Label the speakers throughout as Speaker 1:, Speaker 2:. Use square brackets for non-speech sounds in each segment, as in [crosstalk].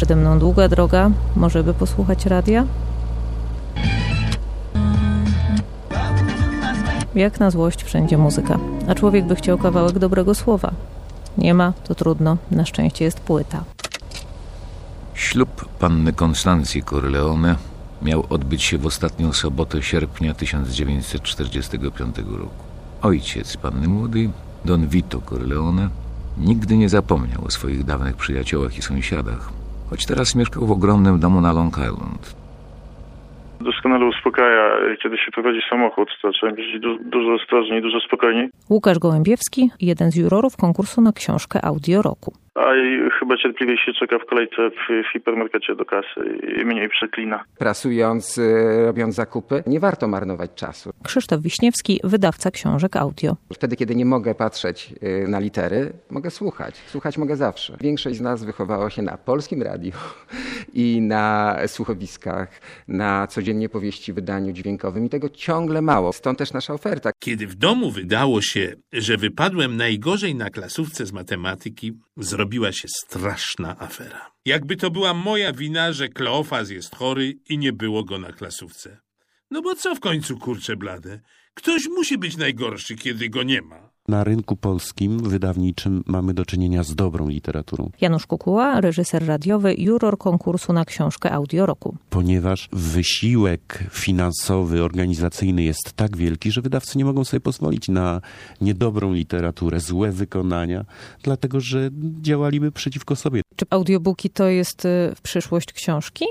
Speaker 1: Przede mną długa droga, może by posłuchać radia? Jak na złość wszędzie muzyka, a człowiek by chciał kawałek dobrego słowa. Nie ma, to trudno, na szczęście jest płyta.
Speaker 2: Ślub panny Konstancji Corleone miał odbyć się w ostatnią sobotę sierpnia 1945 roku. Ojciec panny młodej, Don Vito Corleone, nigdy nie zapomniał o swoich dawnych przyjaciołach i sąsiadach, choć teraz mieszkał w ogromnym domu na Long Island.
Speaker 3: Doskonale uspokaja, kiedy się prowadzi samochód, to trzeba być du dużo ostrożniej, dużo spokojniej.
Speaker 1: Łukasz Gołębiewski, jeden z jurorów konkursu na książkę Audio Roku.
Speaker 3: A i chyba cierpliwie się czeka w kolejce w, w hipermarkecie do kasy i mniej przeklina.
Speaker 4: Prasując, y, robiąc zakupy, nie warto marnować czasu.
Speaker 1: Krzysztof Wiśniewski, wydawca książek audio.
Speaker 4: Wtedy, kiedy nie mogę patrzeć y, na litery, mogę słuchać. Słuchać mogę zawsze. Większość z nas wychowała się na polskim radiu [laughs] i na słuchowiskach, na codziennie powieści w wydaniu dźwiękowym i tego ciągle mało. Stąd też nasza oferta.
Speaker 5: Kiedy w domu wydało się, że wypadłem najgorzej na klasówce z matematyki, zrobiła się straszna afera. Jakby to była moja wina, że Kleofas jest chory i nie było go na klasówce. No bo co w końcu kurczę blade? Ktoś musi być najgorszy, kiedy go nie ma.
Speaker 6: Na rynku polskim wydawniczym mamy do czynienia z dobrą literaturą.
Speaker 1: Janusz Kukuła, reżyser radiowy, juror konkursu na książkę Audio Roku.
Speaker 6: Ponieważ wysiłek finansowy, organizacyjny jest tak wielki, że wydawcy nie mogą sobie pozwolić na niedobrą literaturę, złe wykonania, dlatego że działaliby przeciwko sobie.
Speaker 1: Czy audiobooki to jest y, przyszłość książki?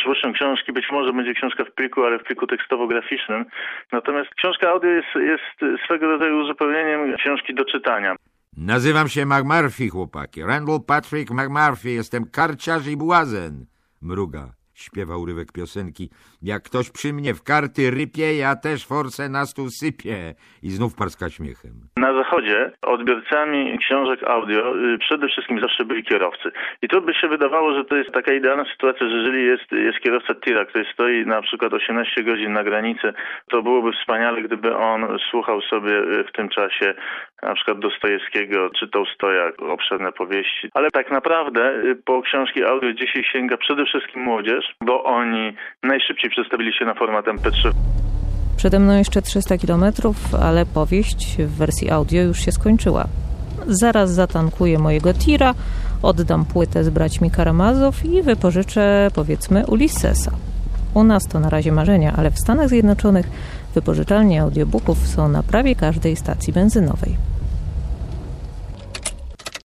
Speaker 3: Przyszłością książki być może będzie książka w pliku, ale w pliku tekstowo-graficznym. Natomiast książka audio jest, jest swego rodzaju uzupełnieniem książki do czytania.
Speaker 7: Nazywam się McMurphy, chłopaki. Randall Patrick McMurphy. Jestem karciarz i błazen. Mruga. Śpiewa urywek piosenki. Jak ktoś przy mnie w karty rypie, ja też forsę na stół sypię. I znów parska śmiechem.
Speaker 3: Na zachodzie odbiorcami książek audio y, przede wszystkim zawsze byli kierowcy. I to by się wydawało, że to jest taka idealna sytuacja, że jeżeli jest, jest kierowca tira, który stoi na przykład 18 godzin na granicy, to byłoby wspaniale, gdyby on słuchał sobie y, w tym czasie na przykład Dostojewskiego, czytał Stojak, obszerne powieści. Ale tak naprawdę y, po książki audio dzisiaj sięga przede wszystkim młodzież, bo oni najszybciej przestawili się na format MP3.
Speaker 1: Przede mną jeszcze 300 kilometrów, ale powieść w wersji audio już się skończyła. Zaraz zatankuję mojego tira, oddam płytę z braćmi Karamazow i wypożyczę, powiedzmy, Ulyssesa. U nas to na razie marzenia, ale w Stanach Zjednoczonych wypożyczalnie audiobooków są na prawie każdej stacji benzynowej.